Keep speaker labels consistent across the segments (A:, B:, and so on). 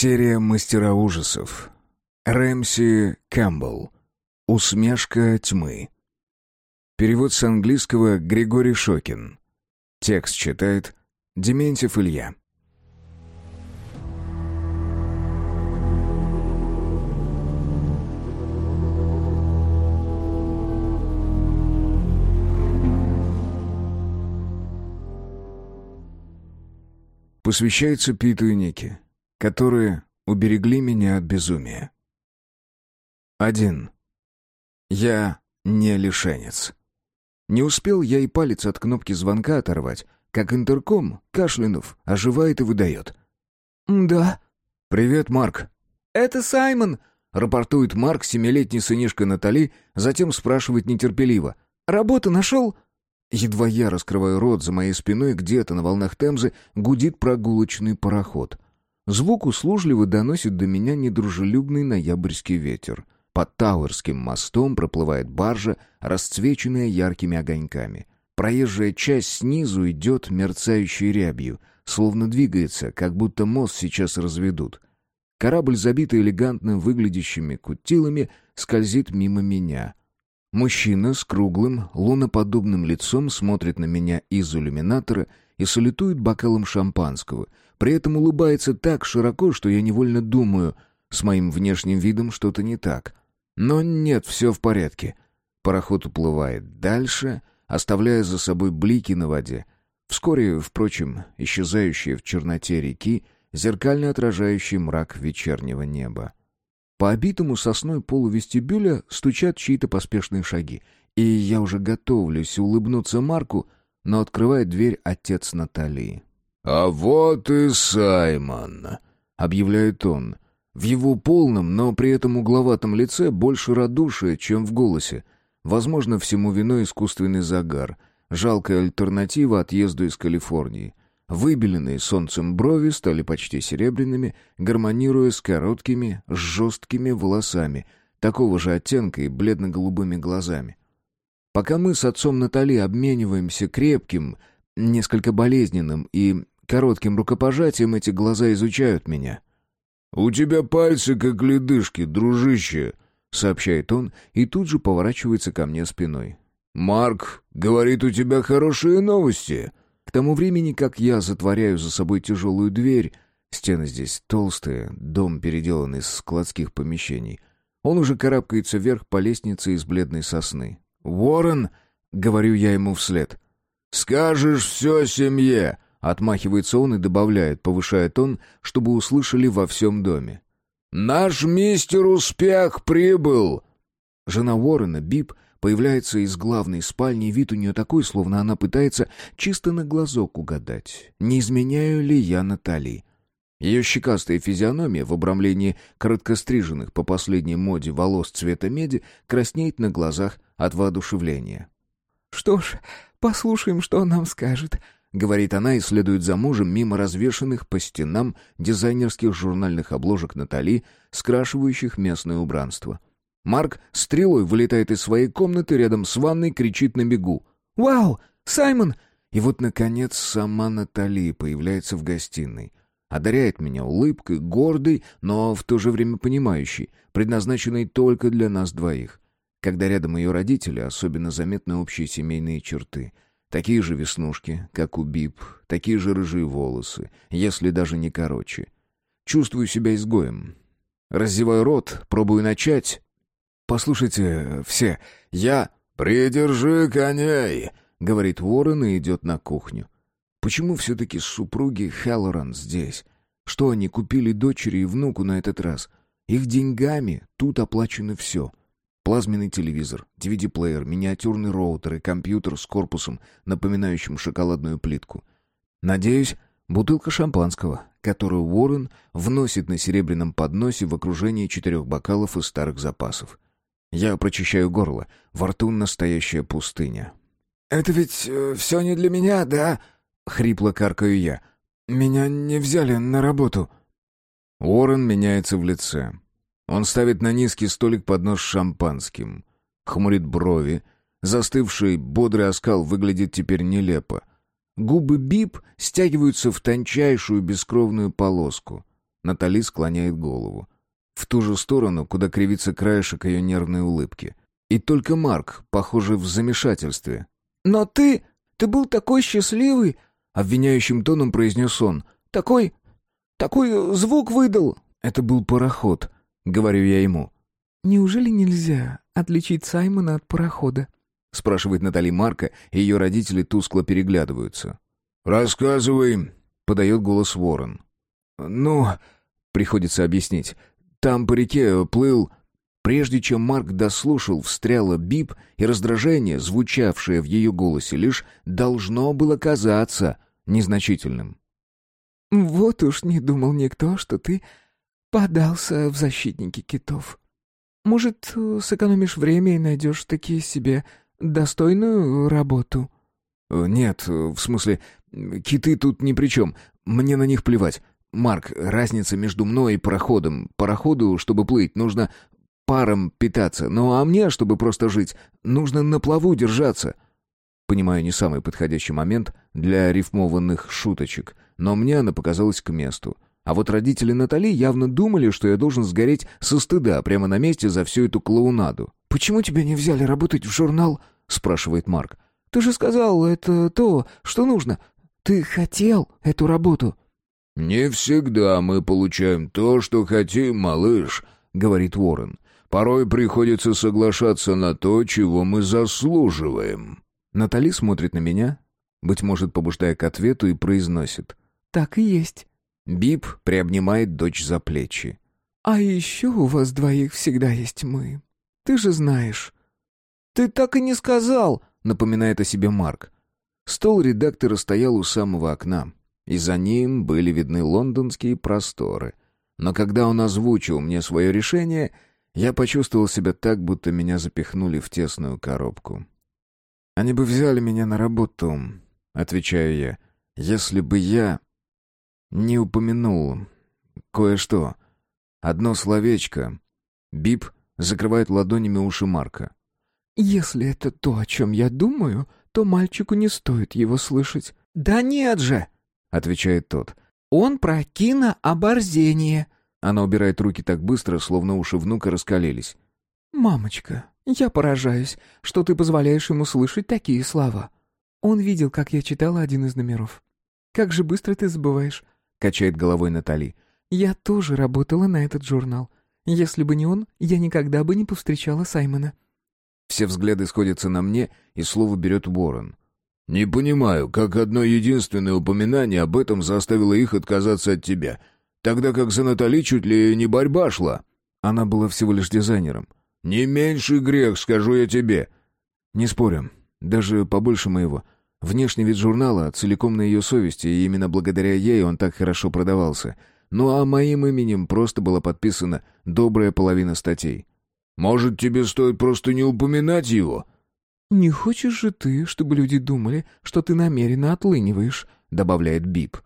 A: Серия «Мастера ужасов». Рэмси Кэмпбелл. «Усмешка тьмы». Перевод с английского Григорий Шокин. Текст читает Дементьев Илья. Посвящается Питу и Нике которые уберегли меня от безумия. Один. Я не лишенец. Не успел я и палец от кнопки звонка оторвать, как интерком, кашлянув, оживает и выдает.
B: «Да».
A: «Привет, Марк».
B: «Это Саймон», —
A: рапортует Марк, семилетний сынишка Натали, затем спрашивает нетерпеливо.
B: «Работу нашел?»
A: Едва я раскрываю рот, за моей спиной где-то на волнах Темзы гудит прогулочный пароход — Звук услужливо доносит до меня недружелюбный ноябрьский ветер. Под Тауэрским мостом проплывает баржа, расцвеченная яркими огоньками. Проезжая часть снизу идет мерцающей рябью, словно двигается, как будто мост сейчас разведут. Корабль, забитый элегантно выглядящими кутилами, скользит мимо меня. Мужчина с круглым, луноподобным лицом смотрит на меня из иллюминатора и салютует бокалом шампанского — при этом улыбается так широко, что я невольно думаю, с моим внешним видом что-то не так. Но нет, все в порядке. Пароход уплывает дальше, оставляя за собой блики на воде. Вскоре, впрочем, исчезающие в черноте реки, зеркально отражающий мрак вечернего неба. По обитому сосной полу вестибюля стучат чьи-то поспешные шаги, и я уже готовлюсь улыбнуться Марку, но открывает дверь отец Натальи.
C: «А вот и Саймон», — объявляет он.
A: В его полном, но при этом угловатом лице больше радушия, чем в голосе. Возможно, всему виной искусственный загар. Жалкая альтернатива отъезду из Калифорнии. Выбеленные солнцем брови стали почти серебряными, гармонируя с короткими, жесткими волосами, такого же оттенка и бледно-голубыми глазами. Пока мы с отцом Натали обмениваемся крепким, несколько болезненным и Коротким рукопожатием эти глаза изучают меня.
C: «У тебя пальцы как ледышки, дружище», — сообщает он и тут же поворачивается ко мне спиной. «Марк говорит, у тебя хорошие новости».
A: К тому времени, как я затворяю за собой тяжелую дверь, стены здесь толстые, дом переделан из складских помещений, он уже карабкается вверх по лестнице из бледной сосны.
C: «Уоррен!» — говорю я ему вслед. «Скажешь все семье!» Отмахивается он и добавляет, повышая тон, чтобы услышали во всем доме. «Наш мистер Успех прибыл!»
A: Жена Уоррена, Бип, появляется из главной спальни, вид у нее такой, словно она пытается чисто на глазок угадать, не изменяю ли я Натали. Ее щекастая физиономия в обрамлении короткостриженных по последней моде волос цвета меди краснеет на глазах от воодушевления.
B: «Что ж, послушаем, что он нам скажет», —
A: говорит она и следует за мужем мимо развешанных по стенам дизайнерских журнальных обложек Натали, скрашивающих местное убранство. Марк стрелой вылетает из своей комнаты рядом с ванной, кричит на бегу.
B: «Вау! Саймон!»
A: И вот, наконец, сама Натали появляется в гостиной. Одаряет меня улыбкой, гордой, но в то же время понимающей, предназначенной только для нас двоих. Когда рядом ее родители, особенно заметны общие семейные черты — Такие же веснушки, как у Бип, такие же рыжие волосы, если даже не короче. Чувствую себя изгоем. Раззеваю рот, пробую начать. «Послушайте, все, я...»
C: «Придержи коней!»
A: — говорит Уоррен и идет на кухню. «Почему все-таки супруги Хеллоран здесь? Что они купили дочери и внуку на этот раз? Их деньгами тут оплачено все. Плазменный телевизор, DVD-плеер, миниатюрный роутер и компьютер с корпусом, напоминающим шоколадную плитку. Надеюсь, бутылка шампанского, которую Уоррен вносит на серебряном подносе в окружении четырех бокалов из старых запасов. Я прочищаю горло, во рту настоящая пустыня.
B: «Это ведь э, все не для меня, да?» — хрипло каркаю я. «Меня не взяли на работу».
A: Уоррен меняется в лице. Он ставит на низкий столик поднос с шампанским. Хмурит брови. Застывший бодрый оскал выглядит теперь нелепо. Губы Бип стягиваются в тончайшую бескровную полоску. Натали склоняет голову. В ту же сторону, куда кривится краешек ее нервной улыбки. И только Марк, похоже, в замешательстве.
B: «Но ты... ты был такой счастливый!»
A: Обвиняющим тоном произнес он.
B: «Такой... такой звук выдал!»
A: «Это был пароход», — говорю я ему.
B: «Неужели нельзя отличить Саймона от парохода?»
A: — спрашивает Натали Марка, и ее родители тускло переглядываются.
C: «Рассказывай», —
A: подает голос Ворон.
C: «Ну...»
A: — приходится объяснить. «Там по реке плыл...» Прежде чем Марк дослушал, встряла бип, и раздражение, звучавшее в ее голосе, лишь должно было казаться незначительным.
B: «Вот уж не думал никто, что ты подался в защитники китов. Может, сэкономишь время и найдешь такие себе достойную работу?»
A: «Э, «Нет, в смысле, киты тут ни при чем. Мне на них плевать. Марк, разница между мной и пароходом. Пароходу, чтобы плыть, нужно паром питаться, ну а мне, чтобы просто жить, нужно на плаву держаться». Понимаю, не самый подходящий момент для рифмованных шуточек, но мне она показалась к месту. А вот родители Натали явно думали, что я должен сгореть со стыда прямо на месте за всю эту клоунаду.
B: «Почему тебя не взяли работать в журнал?» — спрашивает Марк. «Ты же сказал, это то, что нужно. Ты хотел эту работу».
C: «Не всегда мы получаем то, что хотим, малыш», — говорит Уоррен. «Порой приходится соглашаться на то, чего мы заслуживаем».
A: Натали смотрит на меня, быть может, побуждая к ответу, и произносит.
B: «Так и есть».
A: Бип приобнимает дочь за плечи.
B: «А еще у вас двоих всегда есть мы. Ты же знаешь». «Ты так и не сказал», — напоминает о себе Марк.
A: Стол редактора стоял у самого окна и за ним были видны лондонские просторы. Но когда он озвучил мне свое решение, я почувствовал себя так, будто меня запихнули в тесную коробку. «Они бы взяли меня на работу», — отвечаю я, — «если бы я не упомянул кое-что. Одно словечко». Бип закрывает ладонями уши Марка.
B: «Если это то, о чем я думаю, то мальчику не стоит его слышать». «Да нет же!» — отвечает тот. «Он про кинооборзение».
A: Она убирает руки так быстро, словно уши внука раскалились.
B: «Мамочка, я поражаюсь, что ты позволяешь ему слышать такие слова. Он видел, как я читала один из номеров. Как же быстро ты забываешь», — качает головой Натали. «Я тоже работала на этот журнал. Если бы не он, я никогда бы не повстречала Саймона».
A: Все взгляды сходятся на мне, и слово берет Уоррен.
C: «Не понимаю, как одно единственное упоминание об этом заставило их отказаться от тебя, тогда как за Натали чуть ли не борьба шла».
A: Она была всего лишь дизайнером.
C: «Не меньший грех, скажу я тебе».
A: «Не спорю. Даже побольше моего. Внешний вид журнала целиком на ее совести, и именно благодаря ей он так хорошо продавался. Ну а моим именем просто была подписана добрая половина статей».
C: «Может, тебе стоит просто не упоминать его?»
B: «Не хочешь же ты, чтобы люди думали, что ты намеренно отлыниваешь?» — добавляет Бип.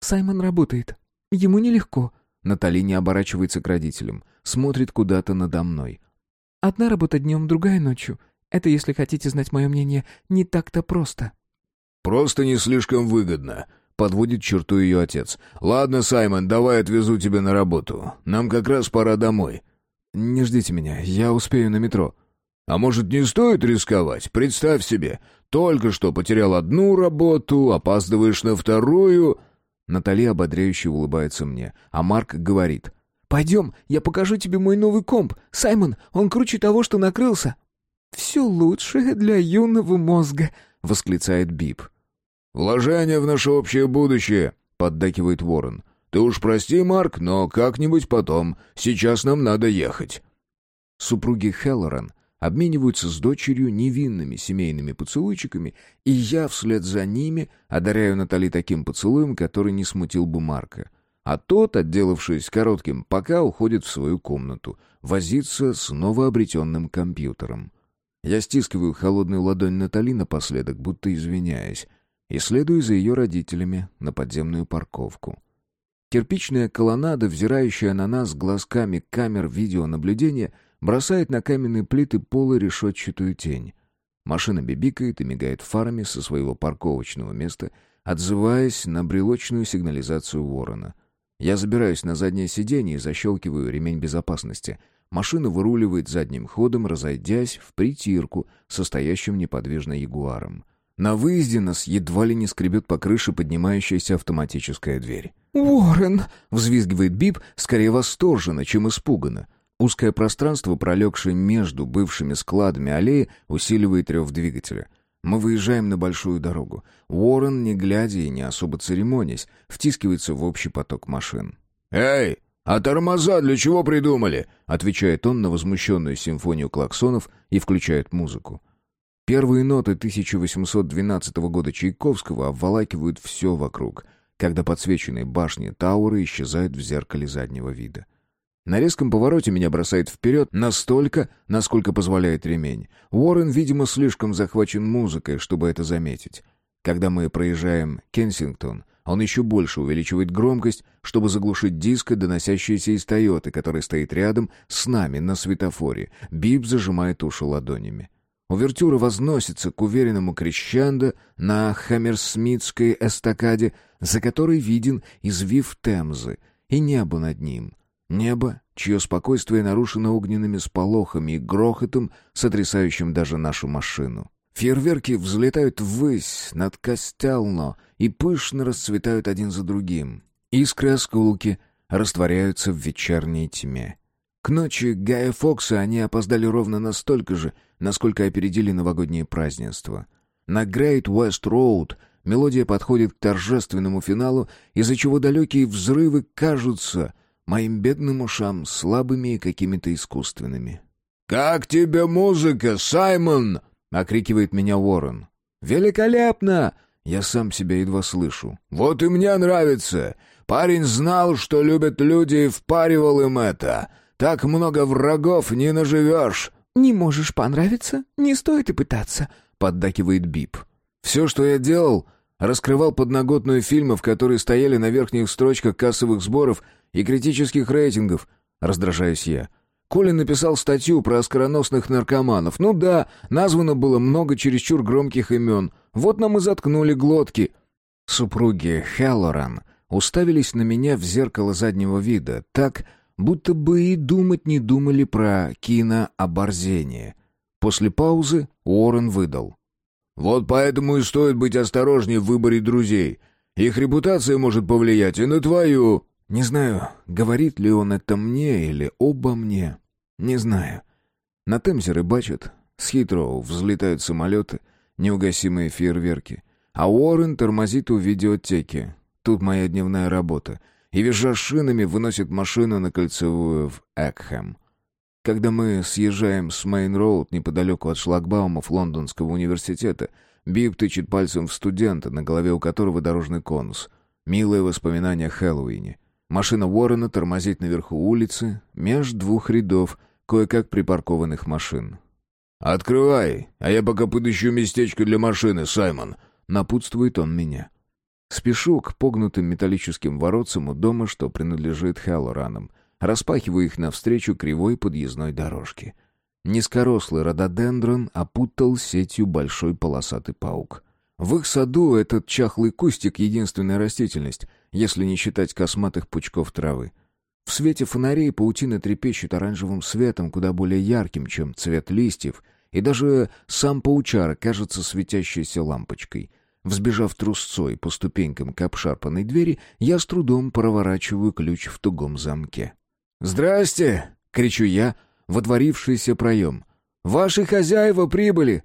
B: «Саймон работает. Ему нелегко».
A: Натали не оборачивается к родителям, смотрит куда-то надо мной.
B: «Одна работа днем, другая ночью. Это, если хотите знать мое мнение, не так-то просто».
C: «Просто не слишком выгодно», — подводит черту ее отец. «Ладно, Саймон, давай отвезу тебя на работу. Нам как раз пора домой».
A: «Не ждите меня, я успею на метро».
C: А может, не стоит рисковать? Представь себе, только что потерял одну работу, опаздываешь на вторую...»
A: Наталья ободряюще улыбается мне, а Марк говорит.
B: «Пойдем, я покажу тебе мой новый комп. Саймон, он круче того, что накрылся». «Все лучшее для юного мозга», — восклицает Бип.
C: «Вложение в наше общее будущее», — поддакивает Ворон. «Ты уж прости, Марк, но как-нибудь потом. Сейчас нам надо ехать».
A: Супруги Хеллоран обмениваются с дочерью невинными семейными поцелуйчиками, и я вслед за ними одаряю Натали таким поцелуем, который не смутил бы Марка. А тот, отделавшись коротким, пока уходит в свою комнату, возиться с новообретенным компьютером. Я стискиваю холодную ладонь Натали напоследок, будто извиняясь, и следую за ее родителями на подземную парковку. Кирпичная колоннада, взирающая на нас глазками камер видеонаблюдения — бросает на каменные плиты пола решетчатую тень. Машина бибикает и мигает фарами со своего парковочного места, отзываясь на брелочную сигнализацию ворона. Я забираюсь на заднее сиденье и защелкиваю ремень безопасности. Машина выруливает задним ходом, разойдясь в притирку, состоящим неподвижно ягуаром. На выезде нас едва ли не скребет по крыше поднимающаяся автоматическая дверь.
B: «Уоррен!»
A: — взвизгивает Бип, скорее восторженно, чем испуганно. Узкое пространство, пролегшее между бывшими складами аллеи, усиливает рев двигателя. Мы выезжаем на большую дорогу. Уоррен, не глядя и не особо церемонясь, втискивается в общий поток машин.
C: «Эй, а тормоза для чего придумали?»
A: — отвечает он на возмущенную симфонию клаксонов и включает музыку. Первые ноты 1812 года Чайковского обволакивают все вокруг, когда подсвеченные башни Таура исчезают в зеркале заднего вида. На резком повороте меня бросает вперед настолько, насколько позволяет ремень. Уоррен, видимо, слишком захвачен музыкой, чтобы это заметить. Когда мы проезжаем Кенсингтон, он еще больше увеличивает громкость, чтобы заглушить диско, доносящееся из Тойоты, который стоит рядом с нами на светофоре. Бип зажимает уши ладонями. Увертюра возносится к уверенному крещандо на Хаммерсмитской эстакаде, за которой виден извив Темзы и небо над ним — Небо, чье спокойствие нарушено огненными сполохами и грохотом, сотрясающим даже нашу машину. Фейерверки взлетают ввысь над Костелно и пышно расцветают один за другим. Искры-осколки растворяются в вечерней тьме. К ночи Гая Фокса они опоздали ровно настолько же, насколько опередили новогодние празднества. На Грейт Уэст Роуд мелодия подходит к торжественному финалу, из-за чего далекие взрывы кажутся моим бедным ушам слабыми и какими-то искусственными.
C: «Как тебе музыка, Саймон?» — окрикивает меня Уоррен.
A: «Великолепно!» Я сам себя едва слышу.
C: «Вот и мне нравится. Парень знал, что любят люди, и впаривал им это. Так много врагов не наживешь».
B: «Не можешь понравиться? Не стоит и пытаться», — поддакивает Бип.
A: «Все, что я делал, раскрывал подноготную фильмов, которые стояли на верхних строчках кассовых сборов и критических рейтингов, раздражаюсь я. Колин написал статью про оскароносных наркоманов. Ну да, названо было много чересчур громких имен. Вот нам и заткнули глотки. Супруги Хеллоран уставились на меня в зеркало заднего вида, так, будто бы и думать не думали про кинооборзение. После паузы Уоррен выдал.
C: «Вот поэтому и стоит быть осторожнее в выборе друзей. Их репутация может повлиять и на твою...»
A: Не знаю, говорит ли он это мне или обо мне. Не знаю. На Темзе рыбачат, с Хитроу взлетают самолеты, неугасимые фейерверки. А Уоррен тормозит у видеотеки. Тут моя дневная работа. И, визжа шинами, выносит машину на кольцевую в Экхэм. Когда мы съезжаем с Мейн-Роуд неподалеку от шлагбаумов Лондонского университета, Бип тычет пальцем в студента, на голове у которого дорожный конус. Милое воспоминание о Хэллоуине. Машина Уоррена тормозит наверху улицы, меж двух рядов кое-как припаркованных машин.
C: «Открывай, а я пока подыщу местечко для машины, Саймон», — напутствует он меня.
A: Спешу к погнутым металлическим воротцам у дома, что принадлежит Хеллоранам. Распахиваю их навстречу кривой подъездной дорожке. Низкорослый рододендрон опутал сетью большой полосатый паук. В их саду этот чахлый кустик — единственная растительность, если не считать косматых пучков травы. В свете фонарей паутина трепещет оранжевым светом, куда более ярким, чем цвет листьев, и даже сам паучар кажется светящейся лампочкой. Взбежав трусцой по ступенькам к обшарпанной двери, я с трудом проворачиваю ключ в тугом замке. «Здрасте!» — кричу я, водворившийся проем. «Ваши хозяева прибыли!»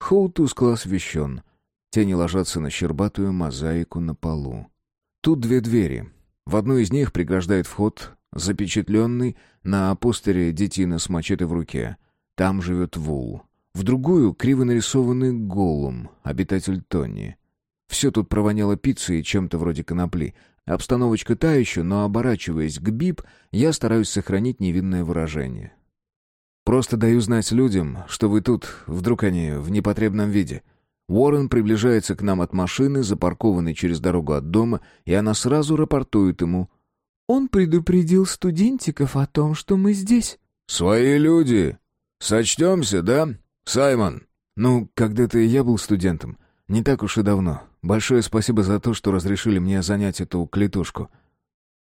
A: Холл тускло освещен — Тени ложатся на щербатую мозаику на полу. Тут две двери. В одну из них преграждает вход запечатленный на постере детина с мачете в руке. Там живет Вул. В другую — криво нарисованный голум, обитатель Тони. Все тут провоняло пиццей и чем-то вроде конопли. Обстановочка та еще, но, оборачиваясь к Бип, я стараюсь сохранить невинное выражение. «Просто даю знать людям, что вы тут, вдруг они в непотребном виде», Уоррен приближается к нам от машины, запаркованной через дорогу от дома, и она сразу рапортует ему.
B: «Он предупредил студентиков о том, что мы здесь».
C: «Свои люди. Сочтемся, да, Саймон?»
A: «Ну, когда-то я был студентом. Не так уж и давно. Большое спасибо за то, что разрешили мне занять эту клетушку».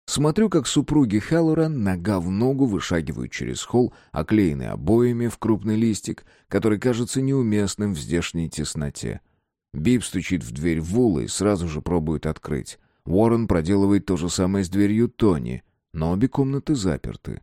A: Смотрю, как супруги Хеллоран нога в ногу вышагивают через холл, оклеенный обоями в крупный листик, который кажется неуместным в здешней тесноте. Бип стучит в дверь Вула и сразу же пробует открыть. Уоррен проделывает то же самое с дверью Тони, но обе комнаты заперты.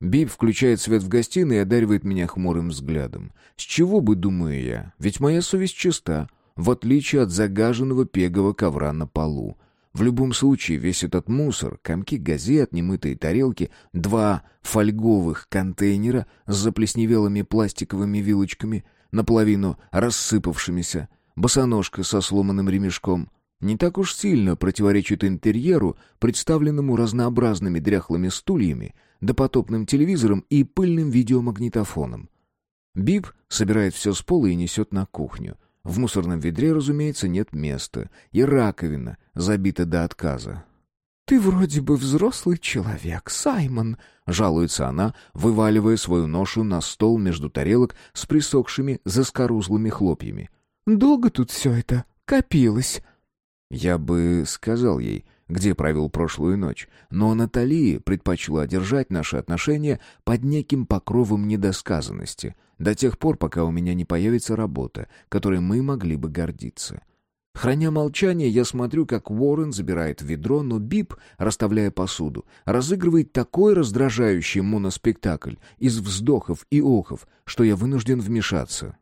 A: Бип включает свет в гостиной и одаривает меня хмурым взглядом. С чего бы, думаю я, ведь моя совесть чиста, в отличие от загаженного пегового ковра на полу. В любом случае, весь этот мусор, комки газет, немытые тарелки, два фольговых контейнера с заплесневелыми пластиковыми вилочками, наполовину рассыпавшимися, босоножка со сломанным ремешком, не так уж сильно противоречит интерьеру, представленному разнообразными дряхлыми стульями, допотопным телевизором и пыльным видеомагнитофоном. Бип собирает все с пола и несет на кухню. В мусорном ведре, разумеется, нет места, и раковина забита до отказа.
B: «Ты вроде бы взрослый человек, Саймон», — жалуется она, вываливая свою ношу на стол между тарелок с присохшими заскорузлыми хлопьями. «Долго тут все это копилось?»
A: Я бы сказал ей, где провел прошлую ночь, но Натали предпочла держать наши отношения под неким покровом недосказанности, до тех пор, пока у меня не появится работа, которой мы могли бы гордиться. Храня молчание, я смотрю, как Уоррен забирает ведро, но Бип, расставляя посуду, разыгрывает такой раздражающий моноспектакль из вздохов и охов, что я вынужден вмешаться.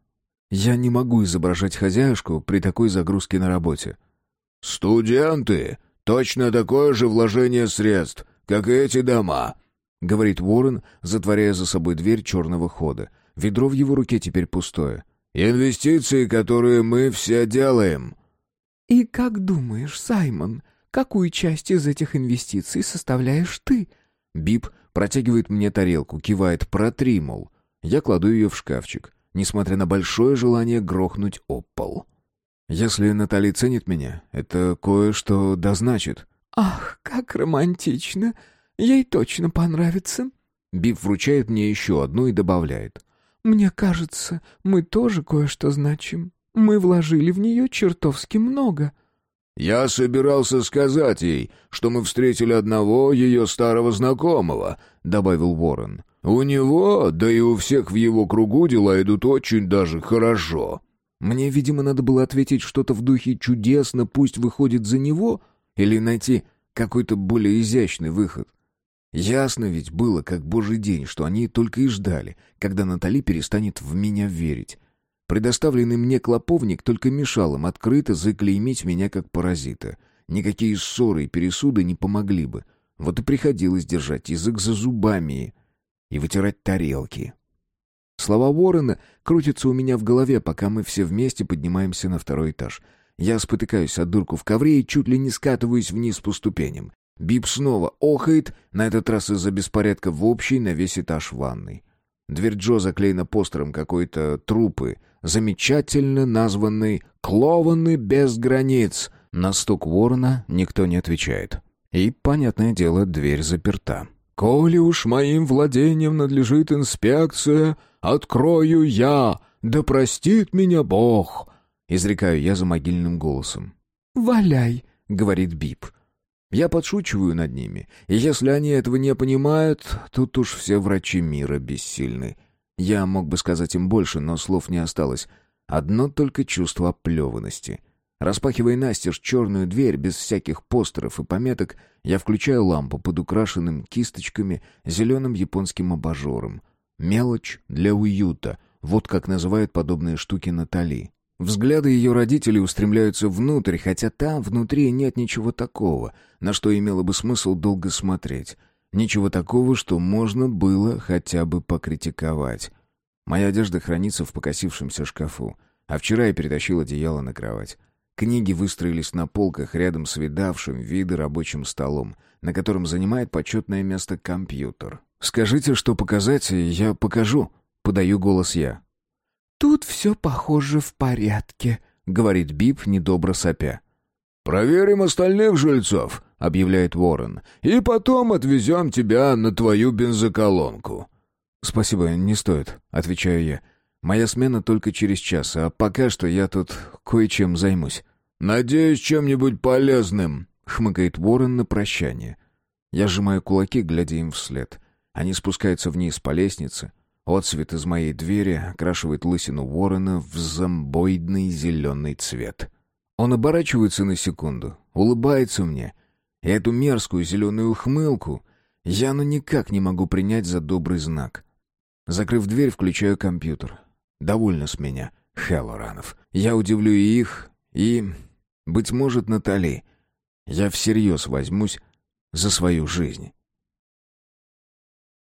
A: Я не могу изображать хозяюшку при такой загрузке на работе.
C: «Студенты! Точно такое же вложение средств, как и эти дома!»
A: — говорит Уоррен, затворяя за собой дверь черного хода. Ведро в его руке теперь пустое.
C: «Инвестиции, которые мы все делаем!»
B: «И как думаешь, Саймон, какую часть из этих инвестиций составляешь ты?»
A: Бип протягивает мне тарелку, кивает «протри», мол. Я кладу ее в шкафчик, несмотря на большое желание грохнуть об пол. Если Натали ценит меня, это кое-что дозначит.
B: «Ах, как романтично! Ей точно понравится!»
A: Биф вручает мне еще одну и добавляет.
B: «Мне кажется, мы тоже кое-что значим. Мы вложили в нее чертовски много».
C: «Я собирался сказать ей, что мы встретили одного ее старого знакомого», — добавил Ворон. «У него, да и у всех в его кругу дела идут очень даже хорошо».
A: Мне, видимо, надо было ответить что-то в духе «чудесно, пусть выходит за него» или найти какой-то более изящный выход. Ясно ведь было, как божий день, что они только и ждали, когда Натали перестанет в меня верить. Предоставленный мне клоповник только мешал им открыто заклеймить меня как паразита. Никакие ссоры и пересуды не помогли бы. Вот и приходилось держать язык за зубами и вытирать тарелки. Слова Уоррена крутятся у меня в голове, пока мы все вместе поднимаемся на второй этаж. Я спотыкаюсь от дырку в ковре и чуть ли не скатываюсь вниз по ступеням. Бип снова охает, на этот раз из-за беспорядка в общей на весь этаж ванной. Дверь Джо заклеена постером какой-то трупы, замечательно названный «Клованы без границ». На стук Уоррена никто не отвечает. И, понятное дело, дверь заперта.
C: «Коли уж моим владением надлежит инспекция, открою я, да простит меня Бог!»
A: Изрекаю я за могильным голосом.
B: «Валяй!»
A: — говорит Бип. Я подшучиваю над ними, и если они этого не понимают, тут уж все врачи мира бессильны. Я мог бы сказать им больше, но слов не осталось. Одно только чувство оплеванности. Распахивая настежь черную дверь без всяких постеров и пометок, я включаю лампу под украшенным кисточками зеленым японским абажуром. Мелочь для уюта, вот как называют подобные штуки Натали. Взгляды ее родителей устремляются внутрь, хотя там, внутри, нет ничего такого, на что имело бы смысл долго смотреть. Ничего такого, что можно было хотя бы покритиковать. Моя одежда хранится в покосившемся шкафу, а вчера я перетащил одеяло на кровать. Книги выстроились на полках рядом с видавшим виды рабочим столом, на котором занимает почетное место компьютер. «Скажите, что показать, и я покажу», — подаю голос я.
B: «Тут все похоже в порядке», — говорит Бип, недобро сопя.
C: «Проверим остальных жильцов», — объявляет Ворон, «и потом отвезем тебя на твою бензоколонку».
A: «Спасибо, не стоит», — отвечаю я. Моя смена только через час, а пока что я тут кое-чем займусь».
C: «Надеюсь, чем-нибудь полезным», —
A: хмыкает Ворон на прощание. Я сжимаю кулаки, глядя им вслед. Они спускаются вниз по лестнице. Отсвет из моей двери окрашивает лысину ворона в зомбоидный зеленый цвет. Он оборачивается на секунду, улыбается мне. И эту мерзкую зеленую ухмылку я ну никак не могу принять за добрый знак. Закрыв дверь, включаю компьютер. Довольно с меня, Хеллоранов. Я удивлю и их, и, быть может, Натали. Я всерьез возьмусь за свою жизнь.